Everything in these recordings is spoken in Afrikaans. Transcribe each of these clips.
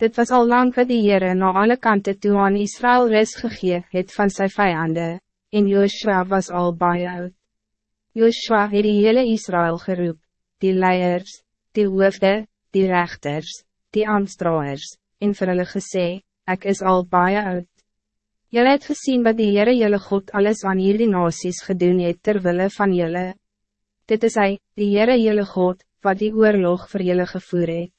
Dit was al lang wat die Heere na alle kanten toe aan Israël res gegee het van sy vijanden, en Joshua was al baie oud. Joshua het die hele Israël geroep, die leiers, die hoofde, die rechters, die amstraers, en vir hulle gesê, ek is al baie oud. Julle het gezien wat die Heere julle God alles aan hierdie nasies gedoen het terwille van julle. Dit is hy, die Heere julle God, wat die oorlog vir julle gevoer het.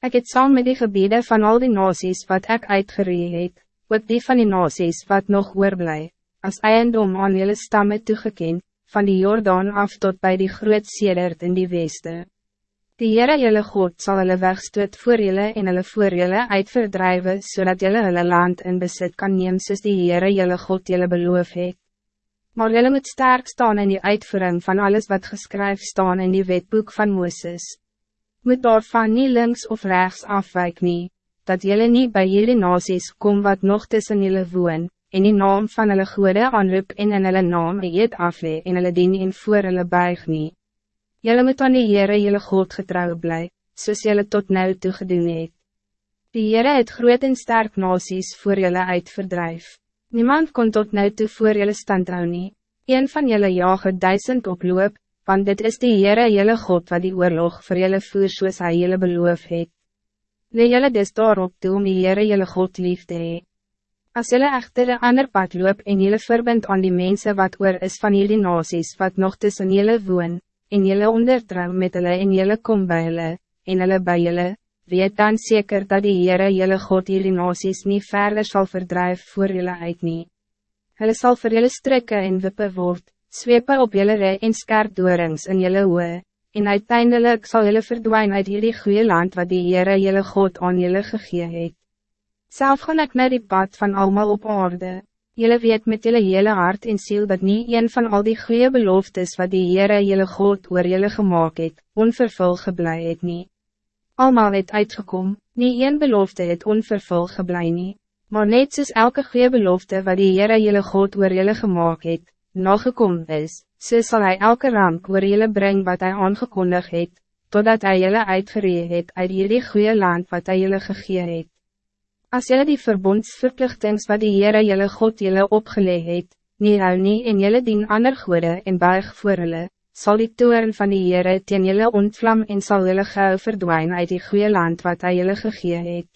Ik het saam met die gebieden van al die nasies wat ik uitgeree het, ook die van die nasies wat nog oorblij, als eiendom aan jullie stammen toegekend, van die Jordaan af tot bij die groot sedert in die weste. Die Heere jylle God zal hulle wegstoot voor julle en hulle voor julle uitverdrijven, zodat julle hulle land in besit kan neem soos die Heere jylle God julle beloof het. Maar julle moet sterk staan in die uitvoering van alles wat geskryf staan in die wetboek van Mooses moet daarvan niet links of rechts afwijk nie, dat jullie niet bij jullie nasies kom wat nog tussen jullie woon, en die naam van hulle goede aanroep en in hulle naam eet afle en hulle dien en voor hulle buig nie. Jylle moet aan die Heere jylle God getrouw bly, soos jylle tot nou toe gedoen het. Die Heere het groot en sterk nasies voor jylle uitverdrijf. Niemand kon tot nou toe voor jylle stand hou nie. Een van jylle jage duisend oploop, want dit is die Heere jylle God wat die oorlog vir jylle voer soos hy jylle beloof het. Lee jylle dis daarop toe om die Heere jylle God lief te hee. As jylle echter een ander pad loop en jylle verbind aan die mensen wat oor is van jullie nasies wat nog tussen jylle woon, en jylle ondertrouw met hulle en jylle kom by hulle, en hulle by jylle, weet dan zeker dat die Heere jylle God jullie nasies niet verder zal verdrijven voor jylle uit nie. Hulle sal vir jylle strikke en wippe word, zwepe op jelle rij en skerp doorings in jelle oe, en uiteindelijk zal jelle verdwijnen uit jullie goede land wat die Heere jelle God aan jelle gegee het. Self gaan ek naar die pad van allemaal op aarde, jelle weet met jelle hele hart en ziel dat niet een van al die goede beloftes wat die Heere jelle God oor jelle gemaakt het, onvervul geblei het nie. Almal het uitgekom, nie een belofte het onvervul geblei nie, maar net soos elke goede belofte wat die Heere jelle God oor jelle gemaakt het, nagekom is, so sal hy elke rank oor jylle bring wat hij aangekondig het, totdat hij jylle uitgeree het uit jullie goede land wat hij jylle gegee het. As jylle die verbondsverplichtings wat die Heere jylle God jylle opgeleg het, nie hou nie en jylle dien ander goede en buig voor hulle, sal die toren van die Heere teen jylle ontvlam en sal jylle gauw verdwijnen uit die goede land wat hij jylle gegee het.